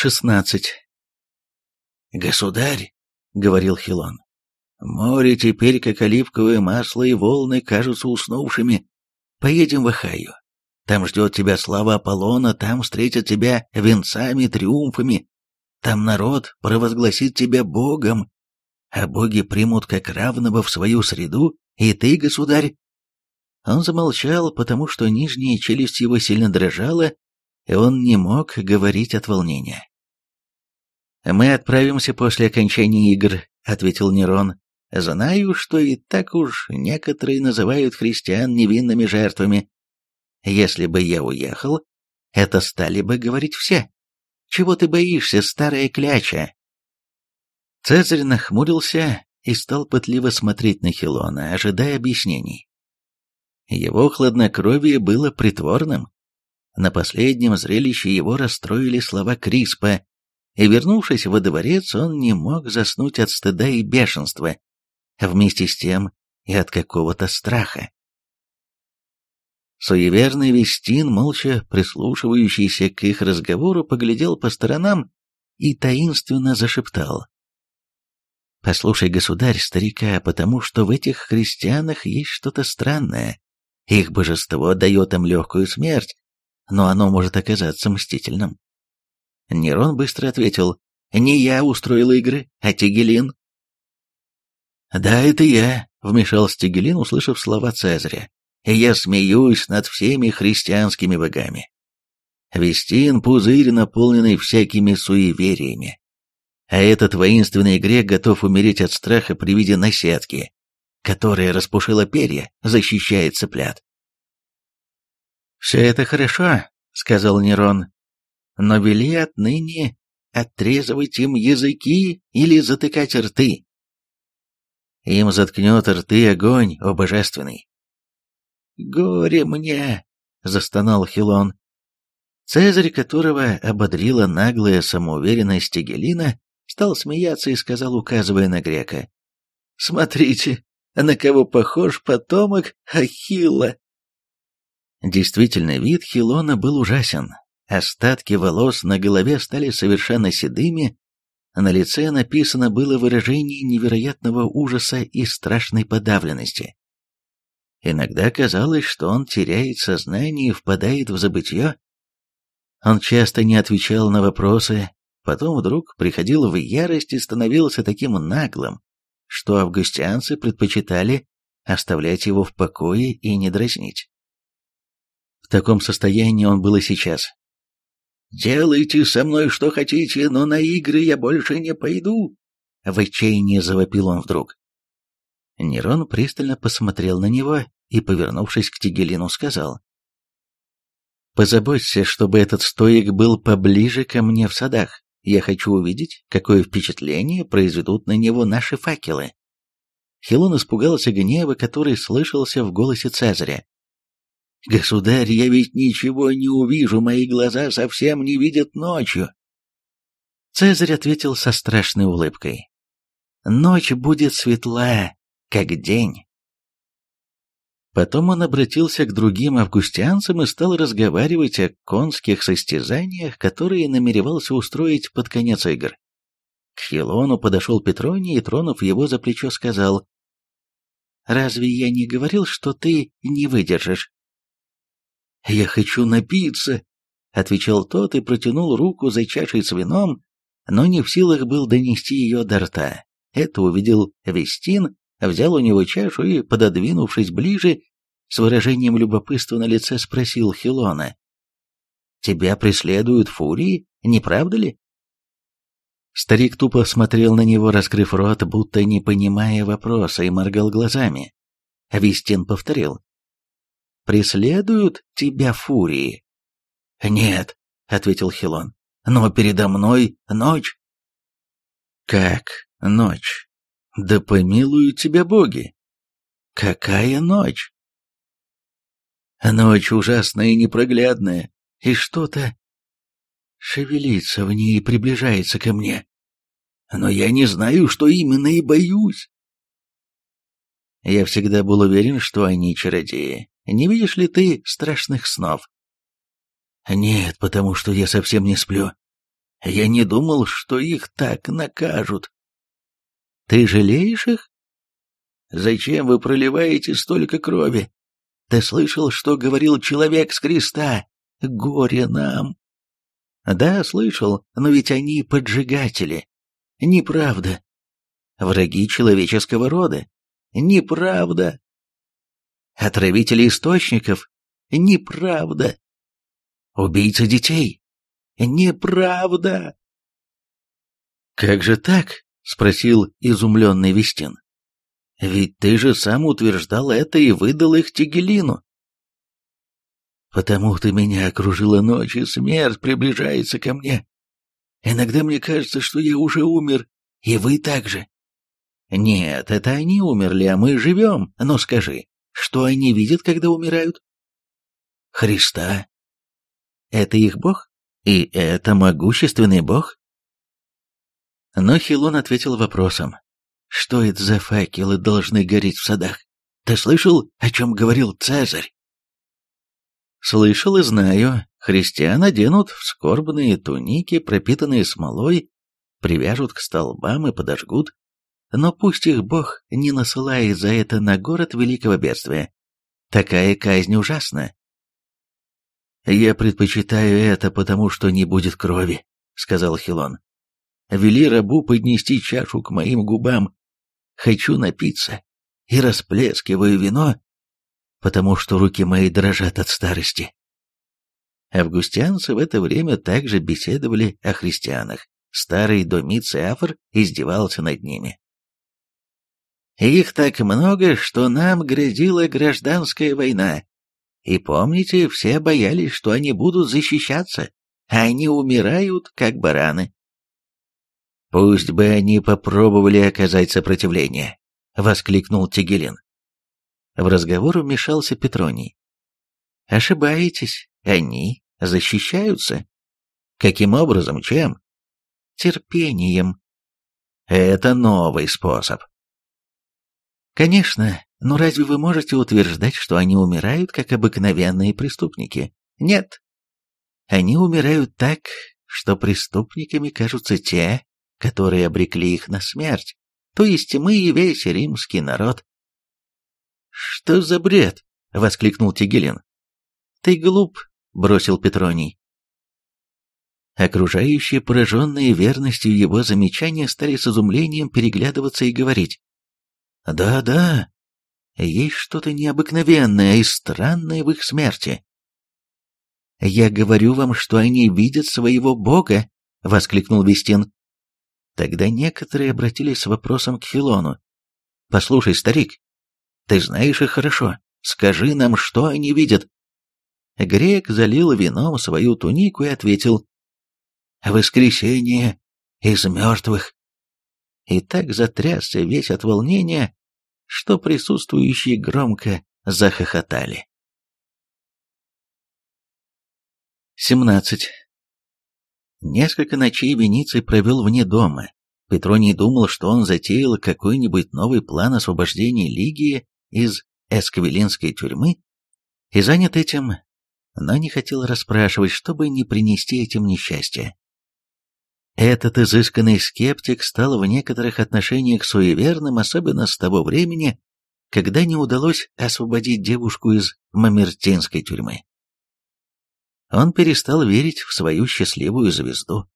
шестнадцать. «Государь», — говорил Хилон, — «море теперь, как оливковое масло, и волны кажутся уснувшими. Поедем в Ахаю. Там ждет тебя слава Аполлона, там встретят тебя венцами, триумфами. Там народ провозгласит тебя Богом, а боги примут как равного в свою среду, и ты, государь...» Он замолчал, потому что нижняя челюсть его сильно дрожала, и он не мог говорить от волнения. «Мы отправимся после окончания игр», — ответил Нерон. «Знаю, что и так уж некоторые называют христиан невинными жертвами. Если бы я уехал, это стали бы говорить все. Чего ты боишься, старая кляча?» Цезарь нахмурился и стал пытливо смотреть на Хилона, ожидая объяснений. Его хладнокровие было притворным. На последнем зрелище его расстроили слова Криспа, и, вернувшись во дворец, он не мог заснуть от стыда и бешенства, вместе с тем и от какого-то страха. Суеверный Вестин, молча прислушивающийся к их разговору, поглядел по сторонам и таинственно зашептал. «Послушай, государь, старика, потому что в этих христианах есть что-то странное. Их божество дает им легкую смерть, но оно может оказаться мстительным. Нерон быстро ответил, «Не я устроил игры, а Тигелин». «Да, это я», — вмешался Тигелин, услышав слова Цезаря. «И я смеюсь над всеми христианскими богами. Вестин — пузырь, наполненный всякими суевериями. А этот воинственный грек готов умереть от страха при виде наседки, которая распушила перья, защищает цыплят. «Все это хорошо», — сказал Нерон, но вели отныне отрезывать им языки или затыкать рты. Им заткнет рты огонь, о божественный. «Горе мне!» — застонал Хилон. Цезарь, которого ободрила наглая самоуверенность Тигелина, стал смеяться и сказал, указывая на грека. «Смотрите, на кого похож потомок Ахилла!» Действительно, вид Хилона был ужасен. Остатки волос на голове стали совершенно седыми, на лице написано было выражение невероятного ужаса и страшной подавленности. Иногда казалось, что он теряет сознание и впадает в забытье. Он часто не отвечал на вопросы, потом вдруг приходил в ярость и становился таким наглым, что августианцы предпочитали оставлять его в покое и не дразнить. В таком состоянии он был и сейчас. «Делайте со мной что хотите, но на игры я больше не пойду!» В отчаянии завопил он вдруг. Нерон пристально посмотрел на него и, повернувшись к Тигелину, сказал. «Позаботься, чтобы этот стоик был поближе ко мне в садах. Я хочу увидеть, какое впечатление произведут на него наши факелы». Хилон испугался гнева, который слышался в голосе Цезаря. «Государь, я ведь ничего не увижу, мои глаза совсем не видят ночью». Цезарь ответил со страшной улыбкой. «Ночь будет светла, как день». Потом он обратился к другим августианцам и стал разговаривать о конских состязаниях, которые намеревался устроить под конец игр. К Хилону подошел Петроний и, тронув его за плечо, сказал, «Разве я не говорил, что ты не выдержишь?» «Я хочу напиться», — отвечал тот и протянул руку за чашей с вином, но не в силах был донести ее до рта. Это увидел Вестин, взял у него чашу и, пододвинувшись ближе, с выражением любопытства на лице спросил Хилона. «Тебя преследуют фурии, не правда ли?» Старик тупо смотрел на него, раскрыв рот, будто не понимая вопроса, и моргал глазами. Вестин повторил преследуют тебя фурии?» «Нет», — ответил Хилон, — «но передо мной ночь». «Как ночь? Да помилуют тебя боги! Какая ночь?» «Ночь ужасная и непроглядная, и что-то шевелится в ней и приближается ко мне. Но я не знаю, что именно, и боюсь». Я всегда был уверен, что они чародеи, не видишь ли ты страшных снов? Нет, потому что я совсем не сплю. Я не думал, что их так накажут. Ты жалеешь их? Зачем вы проливаете столько крови? Ты слышал, что говорил человек с креста? Горе нам. Да, слышал, но ведь они поджигатели. Неправда. Враги человеческого рода. Неправда. Отравители источников. Неправда. Убийца детей. Неправда. Как же так? Спросил изумленный Вестин. Ведь ты же сам утверждал это и выдал их Тигелину. Потому-то меня окружила ночь, и смерть приближается ко мне. Иногда мне кажется, что я уже умер, и вы также. Нет, это они умерли, а мы живем. Но скажи, что они видят, когда умирают? Христа. Это их бог? И это могущественный бог? Но Хилон ответил вопросом. Что это за факелы должны гореть в садах? Ты слышал, о чем говорил Цезарь? Слышал и знаю. Христиан оденут в скорбные туники, пропитанные смолой, привяжут к столбам и подожгут. Но пусть их Бог не насылает за это на город великого бедствия. Такая казнь ужасна. «Я предпочитаю это, потому что не будет крови», — сказал Хилон. «Вели рабу поднести чашу к моим губам, хочу напиться и расплескиваю вино, потому что руки мои дрожат от старости. Августианцы в это время также беседовали о христианах. Старый Домиций Афор издевался над ними. Их так много, что нам грозила гражданская война. И помните, все боялись, что они будут защищаться, а они умирают, как бараны. «Пусть бы они попробовали оказать сопротивление», — воскликнул Тигелин. В разговор вмешался Петроний. «Ошибаетесь, они защищаются. Каким образом, чем? Терпением. Это новый способ. Конечно, но разве вы можете утверждать, что они умирают, как обыкновенные преступники? Нет. Они умирают так, что преступниками кажутся те, которые обрекли их на смерть, то есть мы и весь римский народ. «Что за бред?» — воскликнул Тигелин. «Ты глуп», — бросил Петроний. Окружающие, пораженные верностью его замечания, стали с изумлением переглядываться и говорить. «Да-да, есть что-то необыкновенное и странное в их смерти». «Я говорю вам, что они видят своего бога», — воскликнул Вестин. Тогда некоторые обратились с вопросом к Филону. «Послушай, старик, ты знаешь их хорошо. Скажи нам, что они видят». Грек залил вином свою тунику и ответил. «Воскресение из мертвых». И так затрясся весь от волнения, что присутствующие громко захохотали. 17. Несколько ночей Вениций провел вне дома. Петроний думал, что он затеял какой-нибудь новый план освобождения Лигии из эсквилинской тюрьмы и занят этим, но не хотел расспрашивать, чтобы не принести этим несчастья. Этот изысканный скептик стал в некоторых отношениях суеверным, особенно с того времени, когда не удалось освободить девушку из мамертинской тюрьмы он перестал верить в свою счастливую звезду.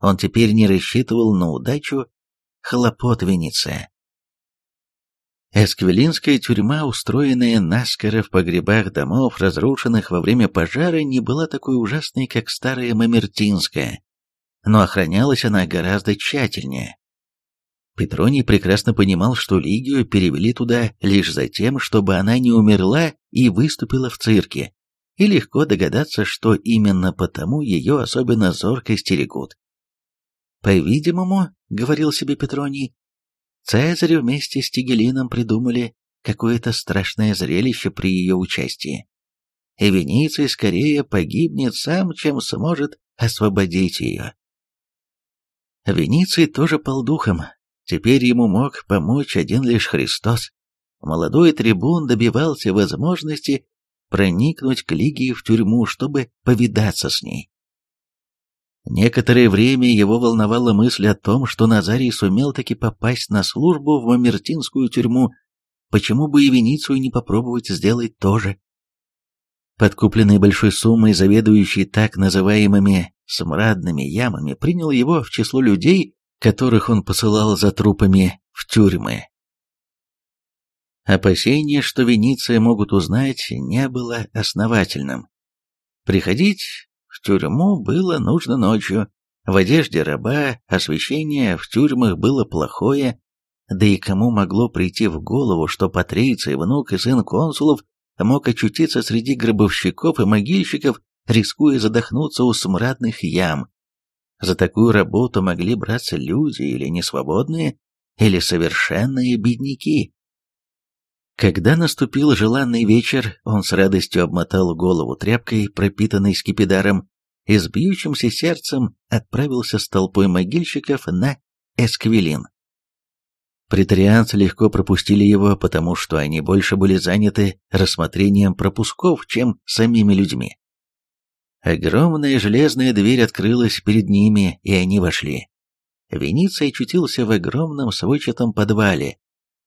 Он теперь не рассчитывал на удачу хлопот Венеция. Эсквилинская тюрьма, устроенная наскоро в погребах домов, разрушенных во время пожара, не была такой ужасной, как старая Мамертинская, но охранялась она гораздо тщательнее. Петроний прекрасно понимал, что Лигию перевели туда лишь за тем, чтобы она не умерла и выступила в цирке, и легко догадаться, что именно потому ее особенно зорко стерегут. «По-видимому, — говорил себе Петроний, — Цезарь вместе с Тигелином придумали какое-то страшное зрелище при ее участии. И Вениций скорее погибнет сам, чем сможет освободить ее. Вениций тоже пал духом. Теперь ему мог помочь один лишь Христос. Молодой трибун добивался возможности проникнуть к Лигии в тюрьму, чтобы повидаться с ней. Некоторое время его волновала мысль о том, что Назарий сумел таки попасть на службу в Мамертинскую тюрьму, почему бы и Веницию не попробовать сделать то же. Подкупленный большой суммой, заведующий так называемыми «смрадными ямами», принял его в число людей, которых он посылал за трупами в тюрьмы. Опасение, что Венеция могут узнать, не было основательным. Приходить в тюрьму было нужно ночью, в одежде раба, освещение в тюрьмах было плохое, да и кому могло прийти в голову, что Патриций, внук и сын консулов, мог очутиться среди гробовщиков и могильщиков, рискуя задохнуться у смрадных ям. За такую работу могли браться люди или несвободные, или совершенные бедняки. Когда наступил желанный вечер, он с радостью обмотал голову тряпкой, пропитанной скипидаром, и с бьющимся сердцем отправился с толпой могильщиков на Эсквилин. Претарианцы легко пропустили его, потому что они больше были заняты рассмотрением пропусков, чем самими людьми. Огромная железная дверь открылась перед ними, и они вошли. Вениций очутился в огромном сводчатом подвале,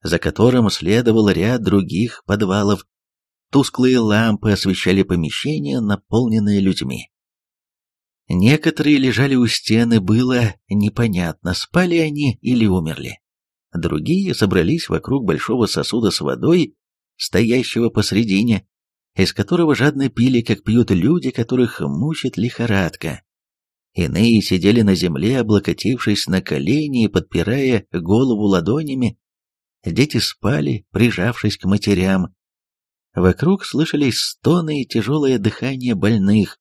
за которым следовал ряд других подвалов. Тусклые лампы освещали помещение, наполненное людьми. Некоторые лежали у стены, было непонятно, спали они или умерли. Другие собрались вокруг большого сосуда с водой, стоящего посредине, из которого жадно пили, как пьют люди, которых мучит лихорадка. Иные сидели на земле, облокотившись на колени и подпирая голову ладонями, Дети спали, прижавшись к матерям. Вокруг слышались стоны и тяжелое дыхание больных,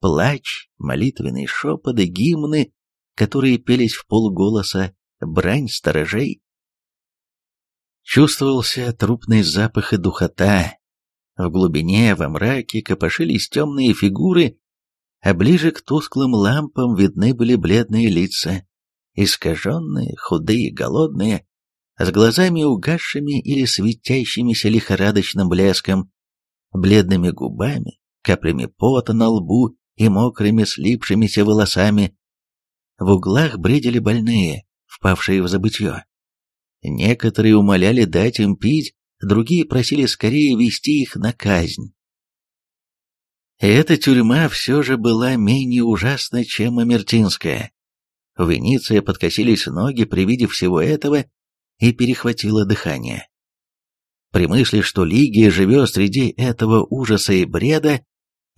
плач, молитвенные шепоты, гимны, которые пелись в полголоса, брань сторожей. Чувствовался трупный запах и духота. В глубине, во мраке, копошились темные фигуры, а ближе к тусклым лампам видны были бледные лица, искаженные, худые, голодные, с глазами угасшими или светящимися лихорадочным блеском, бледными губами, каплями пота на лбу и мокрыми слипшимися волосами. В углах бредили больные, впавшие в забытье. Некоторые умоляли дать им пить, другие просили скорее вести их на казнь. Эта тюрьма все же была менее ужасна, чем Амертинская. В Венеции подкосились ноги при виде всего этого, и перехватило дыхание. При мысли, что Лигия живет среди этого ужаса и бреда,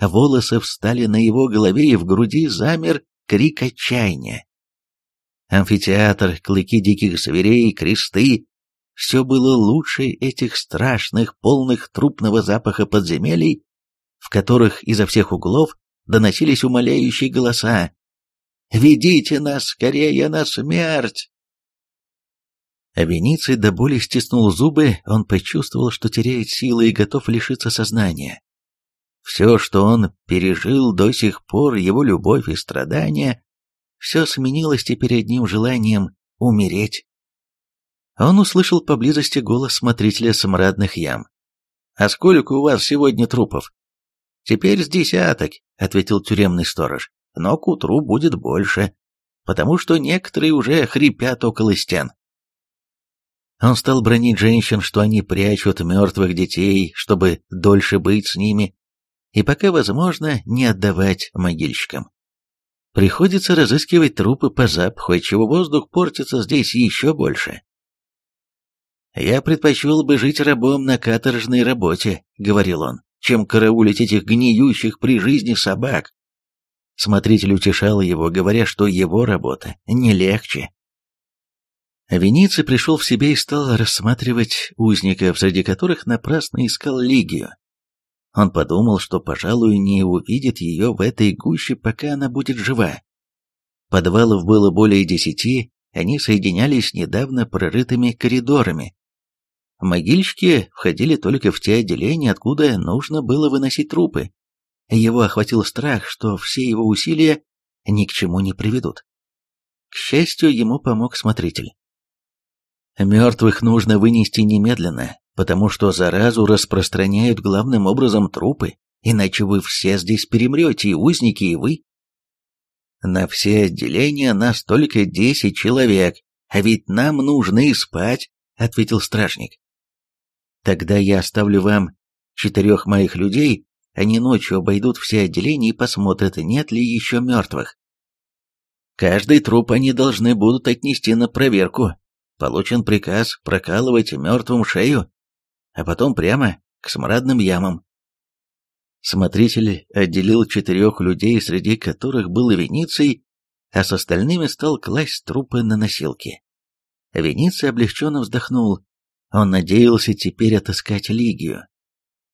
волосы встали на его голове и в груди замер крик отчаяния. Амфитеатр, клыки диких зверей, кресты — все было лучше этих страшных, полных трупного запаха подземелий, в которых изо всех углов доносились умоляющие голоса. «Ведите нас скорее на смерть!» А до боли стиснул зубы, он почувствовал, что теряет силы и готов лишиться сознания. Все, что он пережил до сих пор, его любовь и страдания, все сменилось теперь одним желанием умереть. Он услышал поблизости голос смотрителя смрадных ям. «А сколько у вас сегодня трупов?» «Теперь с десяток», — ответил тюремный сторож, — «но к утру будет больше, потому что некоторые уже хрипят около стен». Он стал бронить женщин, что они прячут мертвых детей, чтобы дольше быть с ними, и пока возможно не отдавать могильщикам. Приходится разыскивать трупы по запаху, отчего воздух портится здесь еще больше. «Я предпочел бы жить рабом на каторжной работе», — говорил он, «чем караулить этих гниющих при жизни собак». Смотритель утешал его, говоря, что его работа не легче. Вениций пришел в себя и стал рассматривать узников, среди которых напрасно искал Лигию. Он подумал, что, пожалуй, не увидит ее в этой гуще, пока она будет жива. Подвалов было более десяти, они соединялись недавно прорытыми коридорами. Могильщики входили только в те отделения, откуда нужно было выносить трупы. Его охватил страх, что все его усилия ни к чему не приведут. К счастью, ему помог смотритель. Мертвых нужно вынести немедленно, потому что заразу распространяют главным образом трупы, иначе вы все здесь перемрете, и узники, и вы. На все отделения нас только десять человек, а ведь нам нужно и спать, ответил стражник. Тогда я оставлю вам четырех моих людей, они ночью обойдут все отделения и посмотрят, нет ли еще мертвых. Каждый труп они должны будут отнести на проверку. Получен приказ прокалывать мертвым шею, а потом прямо к смрадным ямам. Смотритель отделил четырех людей, среди которых был Вениций, а с остальными стал класть трупы на носилки. Вениций облегченно вздохнул. Он надеялся теперь отыскать Лигию.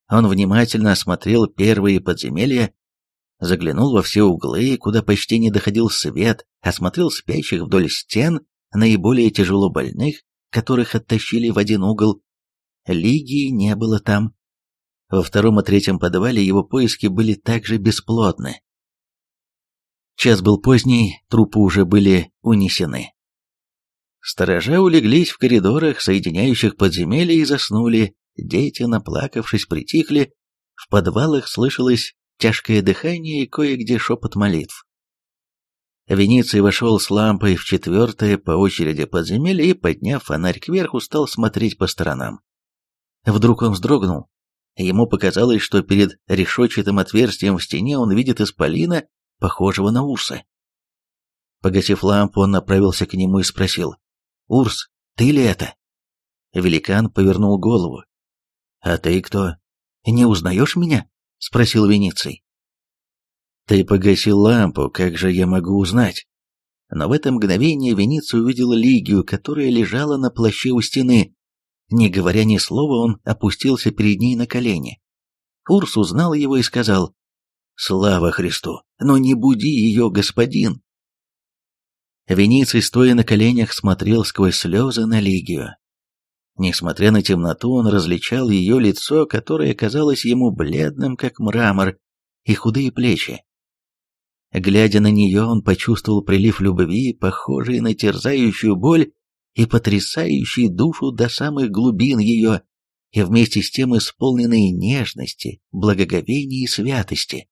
Он внимательно осмотрел первые подземелья, заглянул во все углы, куда почти не доходил свет, осмотрел спящих вдоль стен, наиболее тяжело больных, которых оттащили в один угол. Лигии не было там. Во втором и третьем подвале его поиски были также бесплодны. Час был поздний, трупы уже были унесены. Сторожа улеглись в коридорах, соединяющих подземелья, и заснули. Дети, наплакавшись, притихли. В подвалах слышалось тяжкое дыхание и кое-где шепот молитв. Вениций вошел с лампой в четвертое по очереди подземелье и, подняв фонарь кверху, стал смотреть по сторонам. Вдруг он вздрогнул. Ему показалось, что перед решетчатым отверстием в стене он видит исполина, похожего на Урса. Погасив лампу, он направился к нему и спросил, «Урс, ты ли это?» Великан повернул голову. «А ты кто? Не узнаешь меня?» — спросил Вениций. «Ты погасил лампу, как же я могу узнать?» Но в это мгновение Вениций увидел Лигию, которая лежала на плаще у стены. Не говоря ни слова, он опустился перед ней на колени. Урс узнал его и сказал, «Слава Христу! Но не буди ее, господин!» Вениций, стоя на коленях, смотрел сквозь слезы на Лигию. Несмотря на темноту, он различал ее лицо, которое казалось ему бледным, как мрамор, и худые плечи. Глядя на нее, он почувствовал прилив любви, похожий на терзающую боль и потрясающий душу до самых глубин ее, и вместе с тем исполненные нежности, благоговения и святости.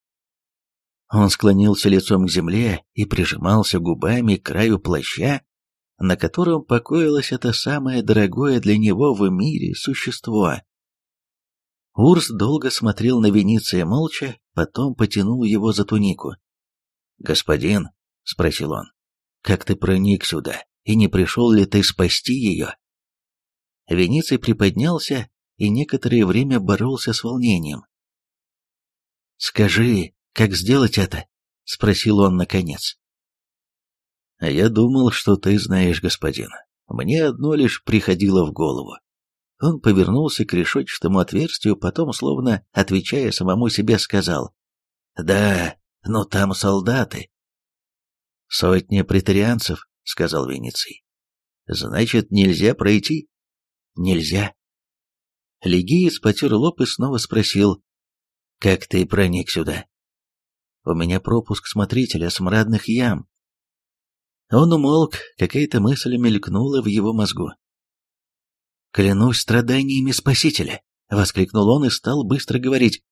Он склонился лицом к земле и прижимался губами к краю плаща, на котором покоилось это самое дорогое для него в мире существо. Урс долго смотрел на Вениция молча, потом потянул его за тунику. «Господин», — спросил он, — «как ты проник сюда, и не пришел ли ты спасти ее?» Вениций приподнялся и некоторое время боролся с волнением. «Скажи, как сделать это?» — спросил он наконец. «Я думал, что ты знаешь, господин. Мне одно лишь приходило в голову». Он повернулся к решетчатому отверстию, потом, словно отвечая самому себе, сказал, «Да, но там солдаты». «Сотня претарианцев», — сказал Венеций. «Значит, нельзя пройти?» «Нельзя». Легиец потер лоб и снова спросил, «Как ты проник сюда?» «У меня пропуск смотрителя смрадных ям». Он умолк, какая-то мысль мелькнула в его мозгу. «Клянусь страданиями Спасителя!» — воскликнул он и стал быстро говорить.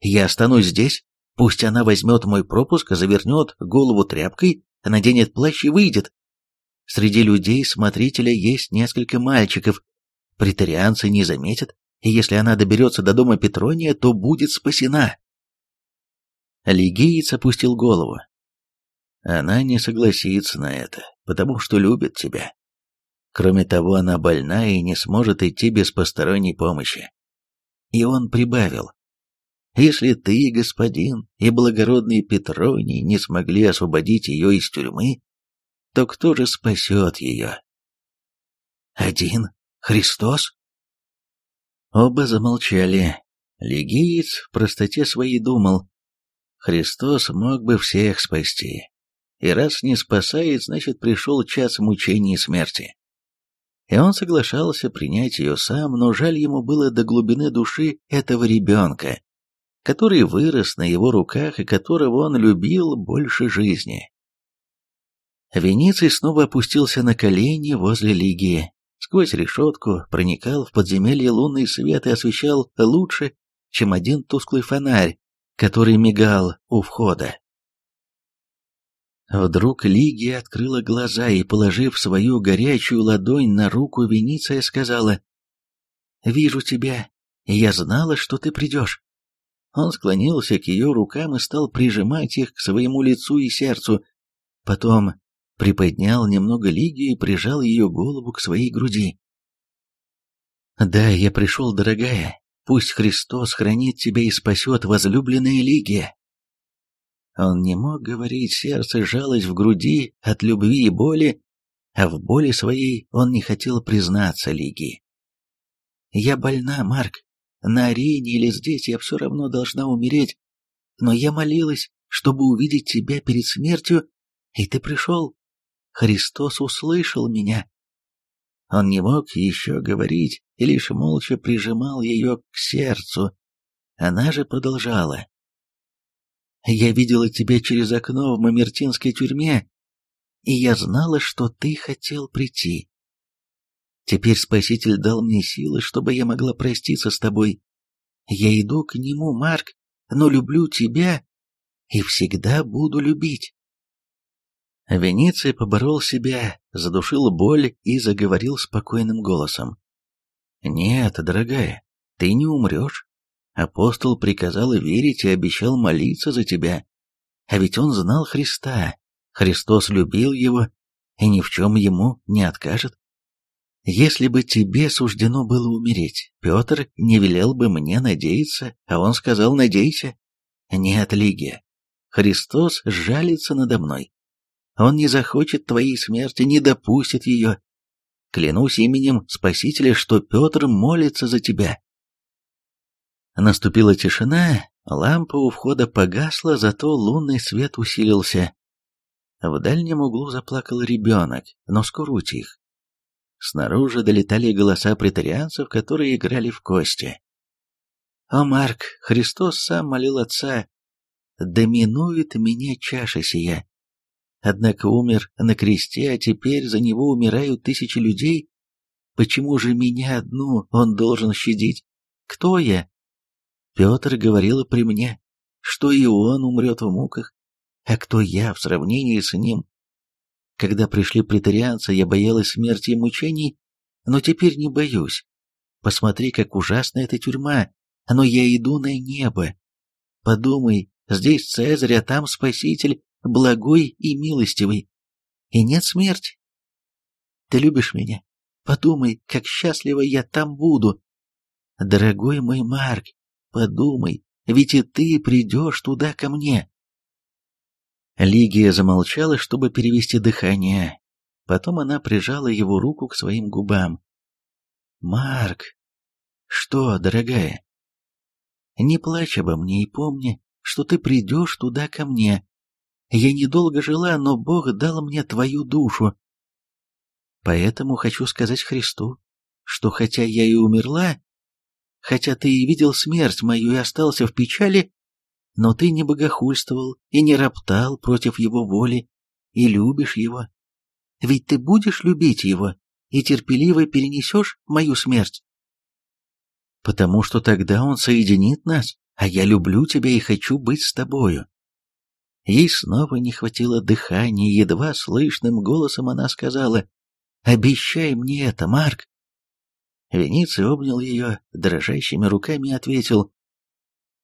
«Я останусь здесь, пусть она возьмет мой пропуск, завернет голову тряпкой, наденет плащ и выйдет. Среди людей смотрителя есть несколько мальчиков. Притарианцы не заметят, и если она доберется до дома Петрония, то будет спасена. Лигиец опустил голову. Она не согласится на это, потому что любит тебя. Кроме того, она больна и не сможет идти без посторонней помощи. И он прибавил. Если ты, господин, и благородный Петроний не смогли освободить ее из тюрьмы, то кто же спасет ее? Один? Христос? Оба замолчали. Легиец в простоте своей думал, Христос мог бы всех спасти. И раз не спасает, значит пришел час мучений и смерти. И он соглашался принять ее сам, но жаль ему было до глубины души этого ребенка, который вырос на его руках и которого он любил больше жизни. Вениций снова опустился на колени возле Лигии. Сквозь решетку проникал в подземелье лунный свет и освещал лучше, чем один тусклый фонарь, который мигал у входа. Вдруг Лигия открыла глаза и, положив свою горячую ладонь на руку Вениция, сказала «Вижу тебя, я знала, что ты придешь». Он склонился к ее рукам и стал прижимать их к своему лицу и сердцу. Потом приподнял немного Лигию и прижал ее голову к своей груди. «Да, я пришел, дорогая. Пусть Христос хранит тебя и спасет, возлюбленная Лигия». Он не мог говорить, сердце жалось в груди от любви и боли, а в боли своей он не хотел признаться Лиги. «Я больна, Марк. На арене или здесь я все равно должна умереть, но я молилась, чтобы увидеть тебя перед смертью, и ты пришел. Христос услышал меня». Он не мог еще говорить и лишь молча прижимал ее к сердцу. Она же продолжала. Я видела тебя через окно в Мамертинской тюрьме, и я знала, что ты хотел прийти. Теперь Спаситель дал мне силы, чтобы я могла проститься с тобой. Я иду к нему, Марк, но люблю тебя и всегда буду любить. Венеция поборол себя, задушил боль и заговорил спокойным голосом. «Нет, дорогая, ты не умрешь. Апостол приказал верить и обещал молиться за тебя. А ведь он знал Христа, Христос любил его и ни в чем ему не откажет. Если бы тебе суждено было умереть, Петр не велел бы мне надеяться, а он сказал «надейся». Нет, Лигия, Христос жалится надо мной. Он не захочет твоей смерти, не допустит ее. Клянусь именем Спасителя, что Петр молится за тебя. Наступила тишина, лампа у входа погасла, зато лунный свет усилился. В дальнем углу заплакал ребенок, но скоро утих. Снаружи долетали голоса претарианцев, которые играли в кости. «О, Марк, Христос сам молил Отца, доминует меня чаша сия. Однако умер на кресте, а теперь за него умирают тысячи людей. Почему же меня одну он должен щадить? Кто я? Петр говорил при мне, что и он умрет в муках, а кто я в сравнении с ним? Когда пришли претарианцы, я боялась смерти и мучений, но теперь не боюсь. Посмотри, как ужасна эта тюрьма, но я иду на небо. Подумай, здесь Цезарь, а там Спаситель, благой и милостивый. И нет смерти. Ты любишь меня? Подумай, как счастливо я там буду. Дорогой мой Марк, Подумай, ведь и ты придешь туда ко мне. Лигия замолчала, чтобы перевести дыхание. Потом она прижала его руку к своим губам. «Марк!» «Что, дорогая?» «Не плачь обо мне и помни, что ты придешь туда ко мне. Я недолго жила, но Бог дал мне твою душу. Поэтому хочу сказать Христу, что хотя я и умерла, хотя ты и видел смерть мою и остался в печали, но ты не богохульствовал и не роптал против его воли, и любишь его. Ведь ты будешь любить его и терпеливо перенесешь мою смерть. Потому что тогда он соединит нас, а я люблю тебя и хочу быть с тобою. Ей снова не хватило дыхания, едва слышным голосом она сказала, «Обещай мне это, Марк!» Вениций обнял ее дрожащими руками и ответил,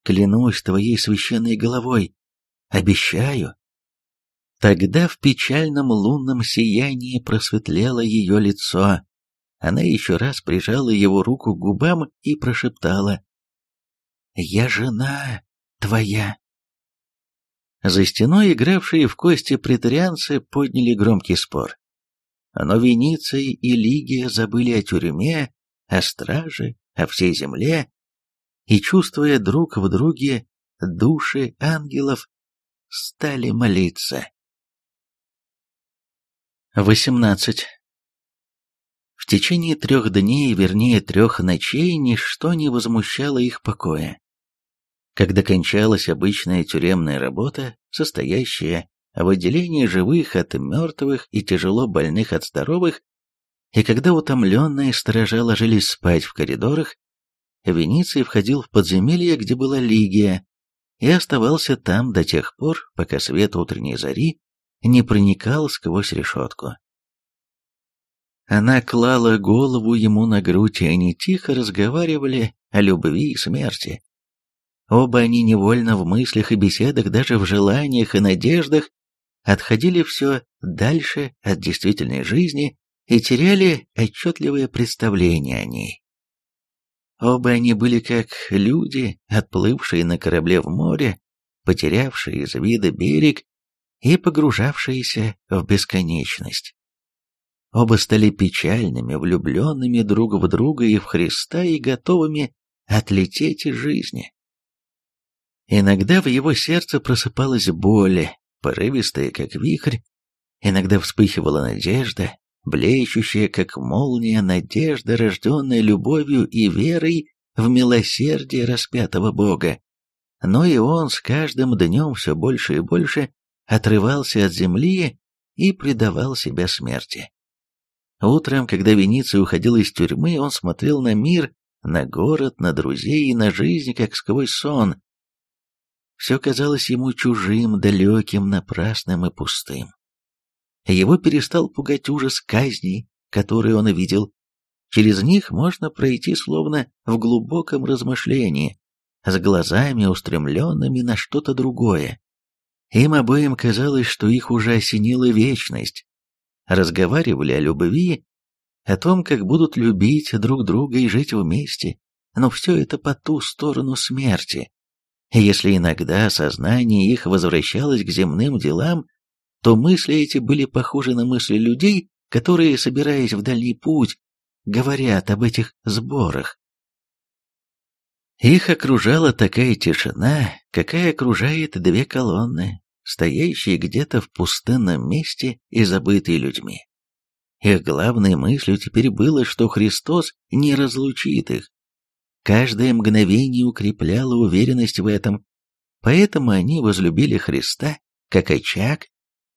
«Клянусь твоей священной головой, обещаю». Тогда в печальном лунном сиянии просветлело ее лицо. Она еще раз прижала его руку к губам и прошептала, «Я жена твоя». За стеной игравшие в кости претарианцы подняли громкий спор. Но Вениций и Лигия забыли о тюрьме о страже, о всей земле, и, чувствуя друг в друге души ангелов, стали молиться. 18. В течение трех дней, вернее трех ночей, ничто не возмущало их покоя. Когда кончалась обычная тюремная работа, состоящая в отделении живых от мертвых и тяжело больных от здоровых, и когда утомленные сторожа ложились спать в коридорах, Вениций входил в подземелье, где была Лигия, и оставался там до тех пор, пока свет утренней зари не проникал сквозь решетку. Она клала голову ему на грудь, и они тихо разговаривали о любви и смерти. Оба они невольно в мыслях и беседах, даже в желаниях и надеждах, отходили все дальше от действительной жизни и теряли отчетливое представление о ней. Оба они были как люди, отплывшие на корабле в море, потерявшие из вида берег и погружавшиеся в бесконечность. Оба стали печальными, влюбленными друг в друга и в Христа и готовыми отлететь из жизни. Иногда в его сердце просыпалась боль, порывистая, как вихрь, иногда вспыхивала надежда, блещущая, как молния, надежда, рожденная любовью и верой в милосердие распятого Бога. Но и он с каждым днем все больше и больше отрывался от земли и предавал себя смерти. Утром, когда Вениций уходил из тюрьмы, он смотрел на мир, на город, на друзей и на жизнь, как сквозь сон. Все казалось ему чужим, далеким, напрасным и пустым. Его перестал пугать ужас казней, которые он видел. Через них можно пройти словно в глубоком размышлении, с глазами, устремленными на что-то другое. Им обоим казалось, что их уже осенила вечность, разговаривали о любви, о том, как будут любить друг друга и жить вместе, но все это по ту сторону смерти. Если иногда сознание их возвращалось к земным делам, то мысли эти были похожи на мысли людей, которые, собираясь в дальний путь, говорят об этих сборах. Их окружала такая тишина, какая окружает две колонны, стоящие где-то в пустынном месте и забытые людьми. Их главной мыслью теперь было, что Христос не разлучит их. Каждое мгновение укрепляло уверенность в этом, поэтому они возлюбили Христа как очаг,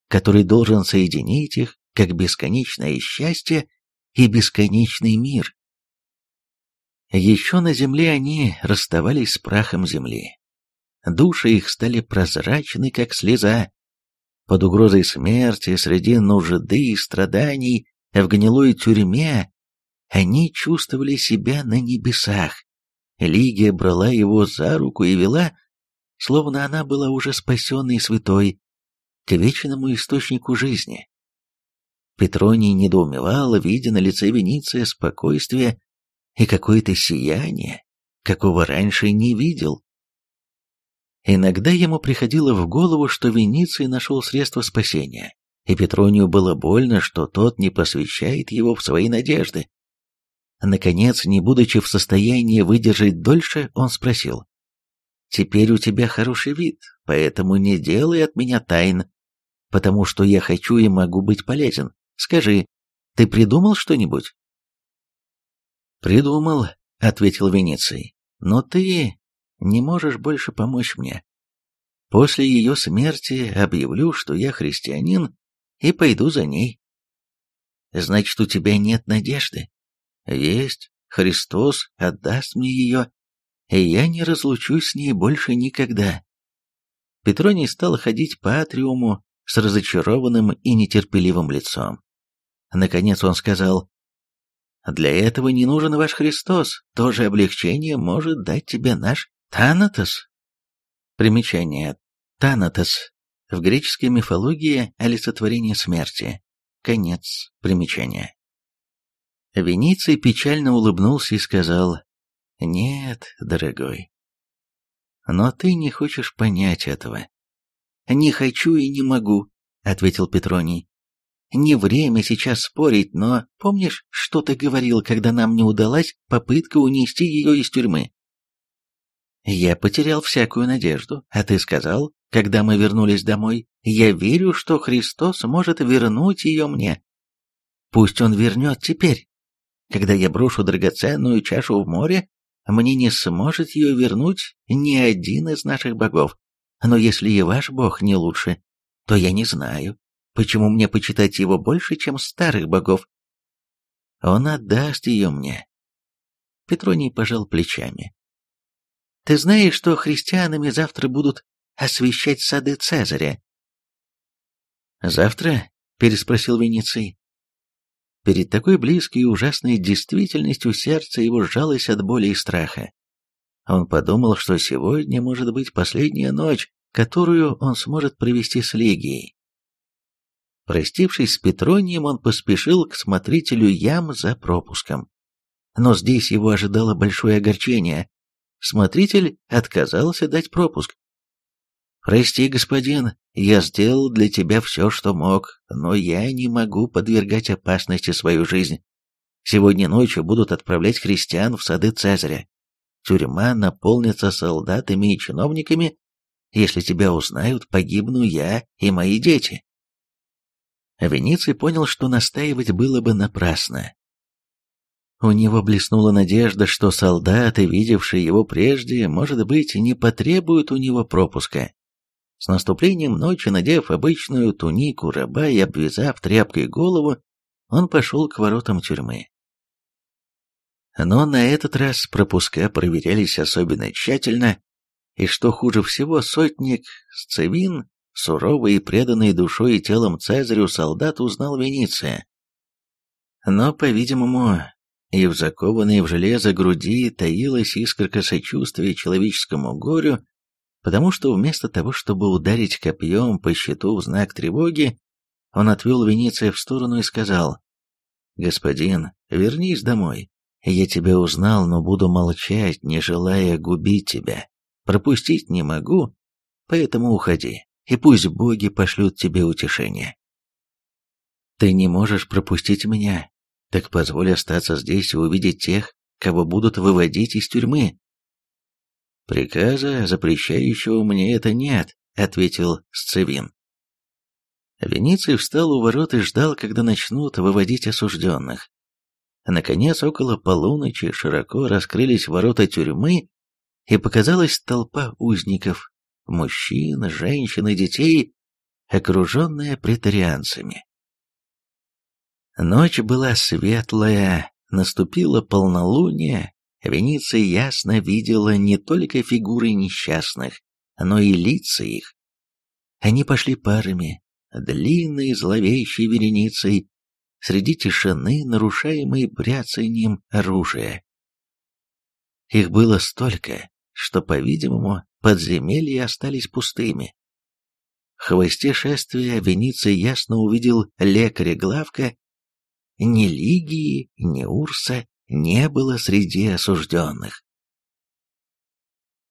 который должен соединить их, как бесконечное счастье и бесконечный мир. Еще на земле они расставались с прахом земли, Души их стали прозрачны, как слеза. Под угрозой смерти, среди нужды и страданий, в гнилой тюрьме, они чувствовали себя на небесах. Лигия брала его за руку и вела, словно она была уже спасенной святой, к вечному источнику жизни. Петроний недоумевал, видя на лице Вениция спокойствие и какое-то сияние, какого раньше не видел. Иногда ему приходило в голову, что Вениций нашел средство спасения, и Петронию было больно, что тот не посвящает его в свои надежды. Наконец, не будучи в состоянии выдержать дольше, он спросил. «Теперь у тебя хороший вид, поэтому не делай от меня тайн, потому что я хочу и могу быть полезен. Скажи, ты придумал что-нибудь?» «Придумал», — ответил Вениций, — «но ты не можешь больше помочь мне. После ее смерти объявлю, что я христианин, и пойду за ней. Значит, у тебя нет надежды? Есть. Христос отдаст мне ее, и я не разлучусь с ней больше никогда. Петроний стал ходить по атриуму с разочарованным и нетерпеливым лицом. Наконец он сказал, «Для этого не нужен ваш Христос, то же облегчение может дать тебе наш Танатос. Примечание. Танатос. В греческой мифологии олицетворение смерти. Конец примечания. Вениций печально улыбнулся и сказал, «Нет, дорогой, но ты не хочешь понять этого». «Не хочу и не могу», — ответил Петроний. «Не время сейчас спорить, но помнишь, что ты говорил, когда нам не удалась попытка унести ее из тюрьмы? Я потерял всякую надежду, а ты сказал, когда мы вернулись домой, я верю, что Христос может вернуть ее мне. Пусть Он вернет теперь. Когда я брошу драгоценную чашу в море, мне не сможет ее вернуть ни один из наших богов. Но если и ваш бог не лучше, то я не знаю, почему мне почитать его больше, чем старых богов. Он отдаст ее мне. Петроний пожал плечами. Ты знаешь, что христианами завтра будут освещать сады Цезаря? «Завтра?» — переспросил Венеций. Перед такой близкой и ужасной действительностью сердце его сжалось от боли и страха. Он подумал, что сегодня может быть последняя ночь, которую он сможет провести с Легией. Простившись с Петронием, он поспешил к смотрителю ям за пропуском. Но здесь его ожидало большое огорчение. Смотритель отказался дать пропуск. «Прости, господин, я сделал для тебя все, что мог, но я не могу подвергать опасности свою жизнь. Сегодня ночью будут отправлять христиан в сады Цезаря. Тюрьма наполнится солдатами и чиновниками. Если тебя узнают, погибну я и мои дети». Вениций понял, что настаивать было бы напрасно. У него блеснула надежда, что солдаты, видевшие его прежде, может быть, не потребуют у него пропуска. С наступлением ночи, надев обычную тунику раба и обвязав тряпкой голову, он пошел к воротам тюрьмы. Но на этот раз пропуска проверялись особенно тщательно, и что хуже всего, сотник Сцевин, суровый и преданный душой и телом Цезарю солдат, узнал Вениция. Но, по-видимому, и в закованной в железо груди таилась искорка сочувствия человеческому горю, потому что вместо того, чтобы ударить копьем по щиту в знак тревоги, он отвел Вениция в сторону и сказал, «Господин, вернись домой. Я тебя узнал, но буду молчать, не желая губить тебя. Пропустить не могу, поэтому уходи, и пусть боги пошлют тебе утешение». «Ты не можешь пропустить меня, так позволь остаться здесь и увидеть тех, кого будут выводить из тюрьмы. Приказа, запрещающего мне это нет, ответил Сцевин. Вениций встал у ворот и ждал, когда начнут выводить осужденных. Наконец, около полуночи широко раскрылись ворота тюрьмы, и показалась толпа узников, мужчин, женщин и детей, окруженная претарианцами. Ночь была светлая, наступило полнолуние, Венеция ясно видела не только фигуры несчастных, но и лица их. Они пошли парами, длинной зловещей вереницей, среди тишины, нарушаемой бряцанием оружия. Их было столько, что, по-видимому, подземелья остались пустыми. В хвосте шествия Вениций ясно увидел лекаря Главка ни Лигии, ни Урса не было среди осужденных.